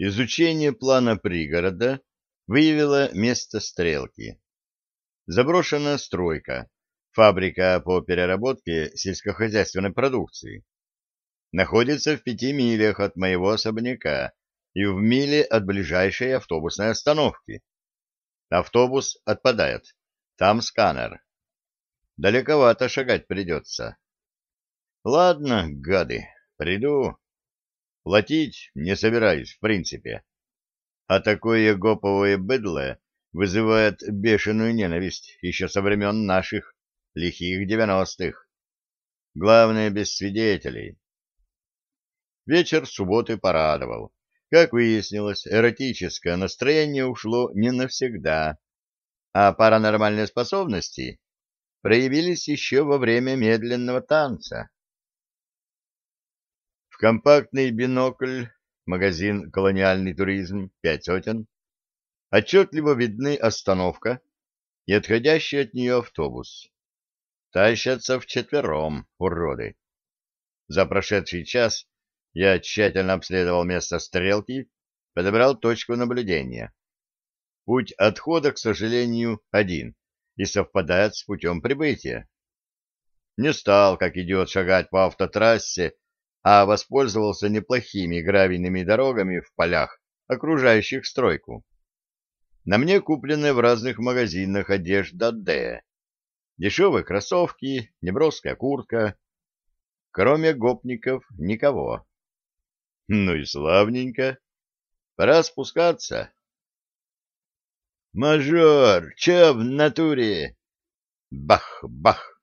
Изучение плана пригорода выявило место стрелки. Заброшена стройка, фабрика по переработке сельскохозяйственной продукции. Находится в пяти милях от моего особняка и в миле от ближайшей автобусной остановки. Автобус отпадает. Там сканер. Далековато шагать придется. Ладно, гады, приду. Платить не собираюсь, в принципе. А такое гоповое быдло вызывает бешеную ненависть еще со времен наших лихих девяностых. Главное, без свидетелей. Вечер субботы порадовал. Как выяснилось, эротическое настроение ушло не навсегда, а паранормальные способности проявились еще во время медленного танца. Компактный бинокль, магазин «Колониальный туризм» пять сотен, отчетливо видны остановка и отходящий от нее автобус. Тащатся вчетвером, уроды. За прошедший час я тщательно обследовал место стрелки, подобрал точку наблюдения. Путь отхода, к сожалению, один и совпадает с путем прибытия. Не стал, как идиот, шагать по автотрассе, а воспользовался неплохими гравийными дорогами в полях, окружающих стройку. На мне куплены в разных магазинах одежда «Д». Дешевые кроссовки, неброская куртка. Кроме гопников никого. Ну и славненько. Пора спускаться. «Мажор, че в натуре?» Бах-бах!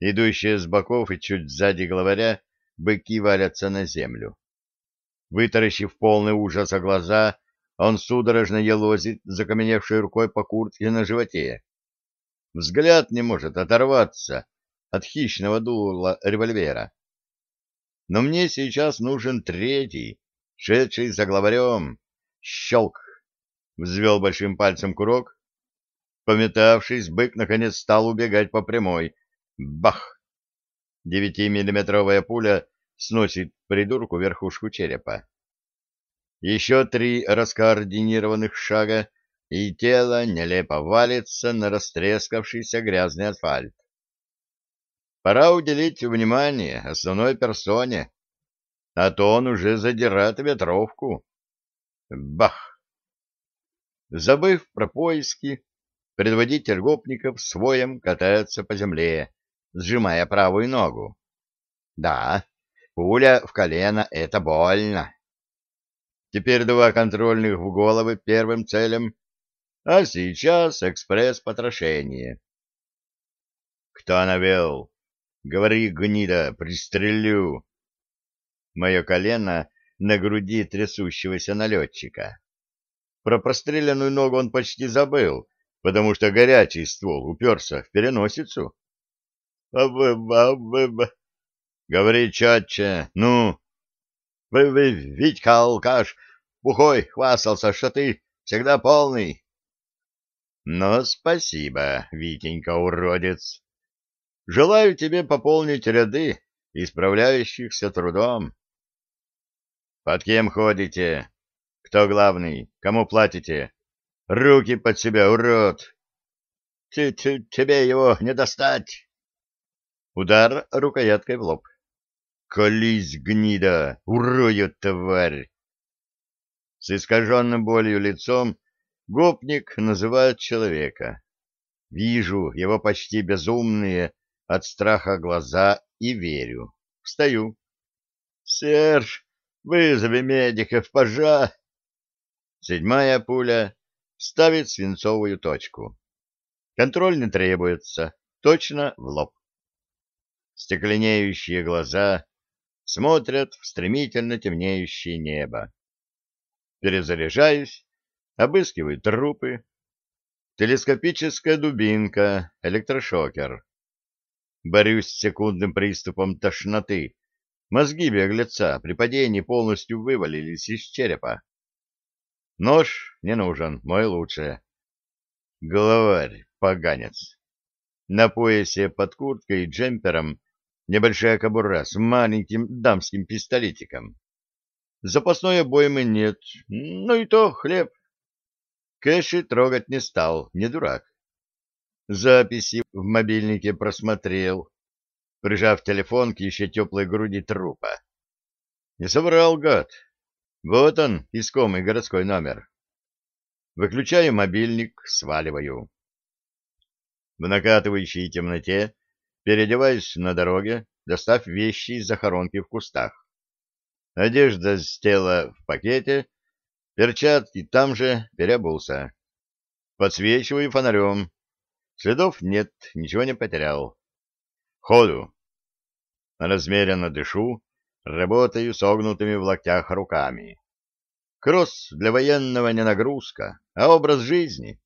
Идущие с боков и чуть сзади главаря быки валятся на землю. Вытаращив полный ужаса глаза, он судорожно елозит закаменевшей рукой по куртке на животе. Взгляд не может оторваться от хищного дула револьвера. Но мне сейчас нужен третий, шедший за главарем. Щелк! Взвел большим пальцем курок. Пометавшись, бык наконец стал убегать по прямой. Бах! Девятимиллиметровая пуля сносит придурку верхушку черепа. Еще три раскоординированных шага, и тело нелепо валится на растрескавшийся грязный асфальт. Пора уделить внимание основной персоне, а то он уже задирает ветровку. Бах! Забыв про поиски, предводитель гопников своем катается по земле, сжимая правую ногу. Да, Пуля в колено — это больно. Теперь два контрольных в головы первым целям, а сейчас экспресс-потрошение. Кто навел? Говори, гнида, пристрелю. Мое колено на груди трясущегося налетчика. Про простреленную ногу он почти забыл, потому что горячий ствол уперся в переносицу. «Б -б -б Говори четче. Ну? Вы, вы, Витька, алкаш, пухой хвастался, что ты всегда полный. Но спасибо, Витенька, уродец. Желаю тебе пополнить ряды, исправляющихся трудом. Под кем ходите? Кто главный? Кому платите? Руки под себя, урод! Ты, ты, тебе его не достать! Удар рукояткой в лоб. Колись, гнида, урою тварь! С искаженным болью лицом гопник называет человека. Вижу его почти безумные от страха глаза и верю. Встаю. «Серж, вызови медиков, пожа!» Седьмая пуля ставит свинцовую точку. Контроль не требуется. Точно в лоб. Стекленеющие глаза, смотрят в стремительно темнеющее небо. Перезаряжаюсь, обыскиваю трупы. Телескопическая дубинка, электрошокер. Борюсь с секундным приступом тошноты. Мозги беглеца при падении полностью вывалились из черепа. Нож не нужен, мой лучший. Главарь, поганец. На поясе под курткой и джемпером небольшая кобура с маленьким дамским пистолетиком. Запасной обоймы нет, но и то хлеб. Кэши трогать не стал, не дурак. Записи в мобильнике просмотрел, прижав телефон к еще теплой груди трупа. Не соврал гад. Вот он, искомый городской номер. Выключаю мобильник, сваливаю. В накатывающей темноте Переодеваюсь на дороге, достав вещи из захоронки в кустах. Одежда с тела в пакете, перчатки там же, перебулся. Подсвечиваю фонарем. Следов нет, ничего не потерял. Ходу. Размеренно дышу, работаю согнутыми в локтях руками. Кросс для военного не нагрузка, а образ жизни.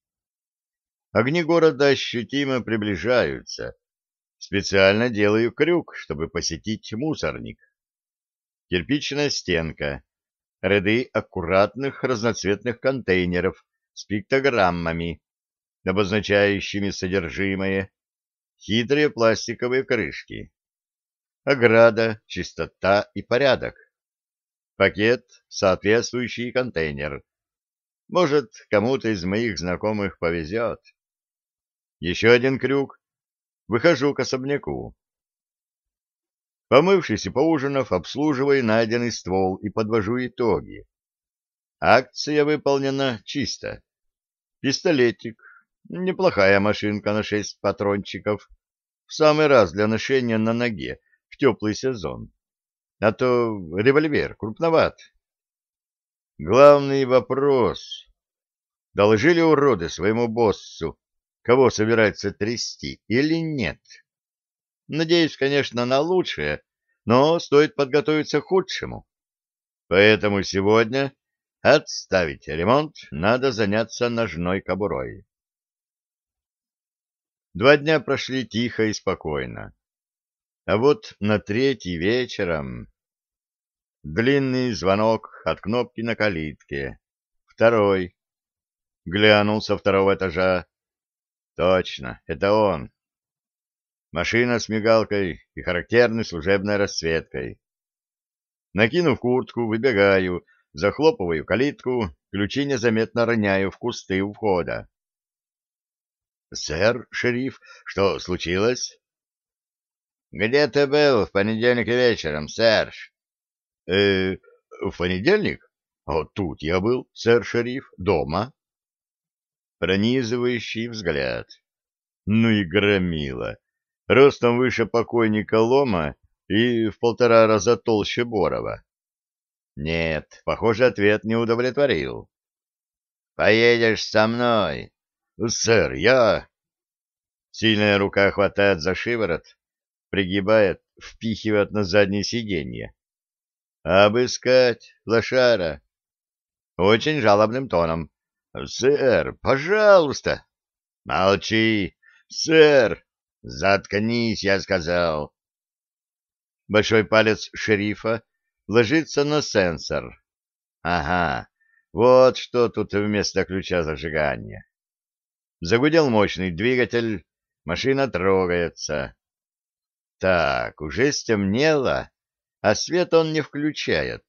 Огни города ощутимо приближаются — Специально делаю крюк, чтобы посетить мусорник. Кирпичная стенка. Ряды аккуратных разноцветных контейнеров с пиктограммами, обозначающими содержимое. Хитрые пластиковые крышки. Ограда, чистота и порядок. Пакет, соответствующий контейнер. Может, кому-то из моих знакомых повезет. Еще один крюк Выхожу к особняку. Помывшись и поужинав, обслуживаю найденный ствол и подвожу итоги. Акция выполнена чисто. Пистолетик. Неплохая машинка на шесть патрончиков. В самый раз для ношения на ноге в теплый сезон. А то револьвер крупноват. Главный вопрос. Доложили уроды своему боссу кого собирается трясти или нет. Надеюсь, конечно, на лучшее, но стоит подготовиться к худшему. Поэтому сегодня отставить ремонт, надо заняться ножной кобурой. Два дня прошли тихо и спокойно. А вот на третий вечером длинный звонок от кнопки на калитке. Второй. Глянул со второго этажа. Точно, это он. Машина с мигалкой и характерной служебной расцветкой. Накинув куртку, выбегаю, захлопываю калитку, ключи незаметно роняю в кусты у входа. — Сэр, шериф, что случилось? — Где ты был в понедельник вечером, сэр? — Э, в понедельник? — Вот тут я был, сэр-шериф, дома. — пронизывающий взгляд. Ну и громила. Ростом выше покойника Лома и в полтора раза толще Борова. Нет, похоже, ответ не удовлетворил. «Поедешь со мной!» «Сэр, я...» Сильная рука хватает за шиворот, пригибает, впихивает на заднее сиденье. «Обыскать, лошара!» Очень жалобным тоном. «Сэр, пожалуйста!» «Молчи! Сэр! Заткнись, я сказал!» Большой палец шерифа ложится на сенсор. «Ага, вот что тут вместо ключа зажигания!» Загудел мощный двигатель, машина трогается. «Так, уже стемнело, а свет он не включает.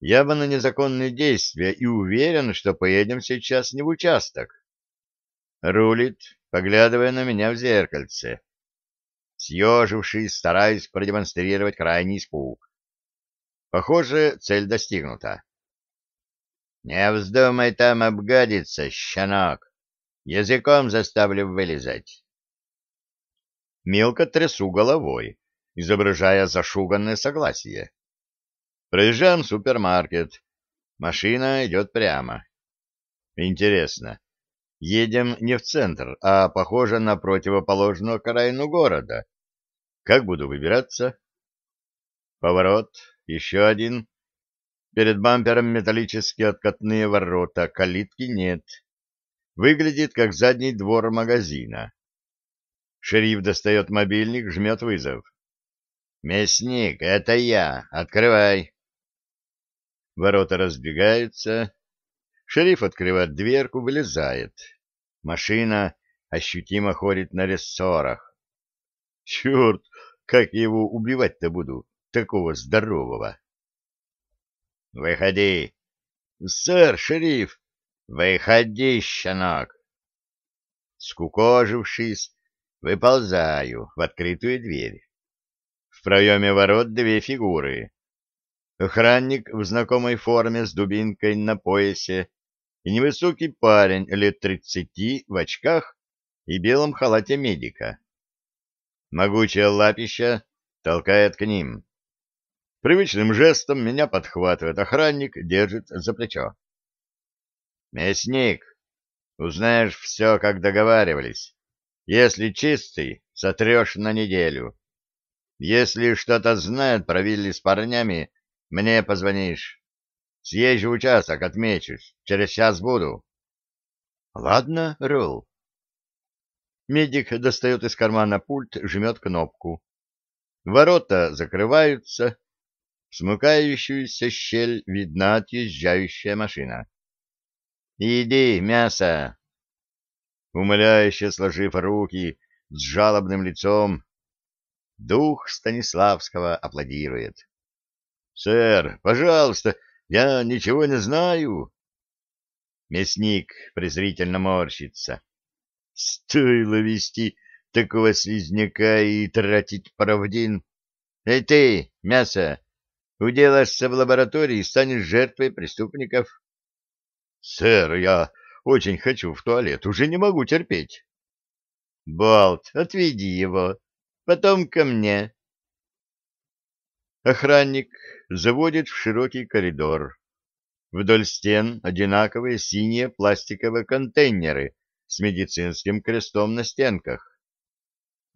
Я бы на незаконные действия и уверен, что поедем сейчас не в участок. Рулит, поглядывая на меня в зеркальце. Съежившись, стараюсь продемонстрировать крайний испуг. Похоже, цель достигнута. «Не вздумай там обгадиться, щенок! Языком заставлю вылезать!» Мелко трясу головой, изображая зашуганное согласие. Проезжаем супермаркет. Машина идет прямо. Интересно, едем не в центр, а, похоже, на противоположную окраину города. Как буду выбираться? Поворот, еще один. Перед бампером металлические откатные ворота, калитки нет. Выглядит, как задний двор магазина. Шериф достает мобильник, жмет вызов. «Мясник, это я. Открывай!» Ворота разбегаются, Шериф открывает дверку, вылезает. Машина ощутимо ходит на рессорах. Черт, как я его убивать-то буду, такого здорового? Выходи. Сэр, шериф, выходи, щенок. Скукожившись, выползаю в открытую дверь. В проеме ворот две фигуры. Охранник в знакомой форме с дубинкой на поясе и невысокий парень лет тридцати в очках и белом халате медика. Могучее лапища толкает к ним. Привычным жестом меня подхватывает охранник, держит за плечо. «Мясник, узнаешь все, как договаривались. Если чистый, сотрешь на неделю. Если что-то знает, провели с парнями, мне позвонишь. Съезжу в участок, отмечусь. Через час буду. Ладно, Рул. Медик достает из кармана пульт, жмет кнопку. Ворота закрываются. В смыкающуюся щель видна отъезжающая машина. «Иди, мясо!» Умоляюще сложив руки с жалобным лицом, дух Станиславского аплодирует. «Сэр, пожалуйста, я ничего не знаю!» Мясник презрительно морщится. «Стоило вести такого слизняка и тратить правдин! Эй ты, мясо, уделаешься в лаборатории и станешь жертвой преступников!» «Сэр, я очень хочу в туалет, уже не могу терпеть!» «Болт, отведи его, потом ко мне!» Охранник заводит в широкий коридор. Вдоль стен одинаковые синие пластиковые контейнеры с медицинским крестом на стенках.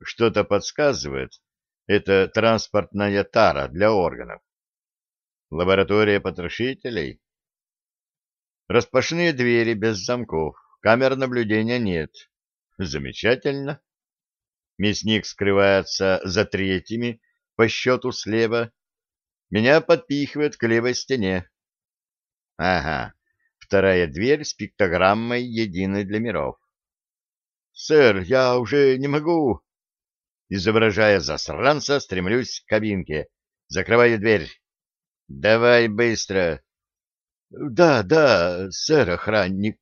Что-то подсказывает, это транспортная тара для органов. Лаборатория потрошителей? Распашные двери без замков, камер наблюдения нет. Замечательно. Мясник скрывается за третьими по счету слева, меня подпихивают к левой стене. Ага, вторая дверь с пиктограммой «Единый для миров». «Сэр, я уже не могу!» Изображая засранца, стремлюсь к кабинке. Закрываю дверь. «Давай быстро!» «Да, да, сэр охранник!»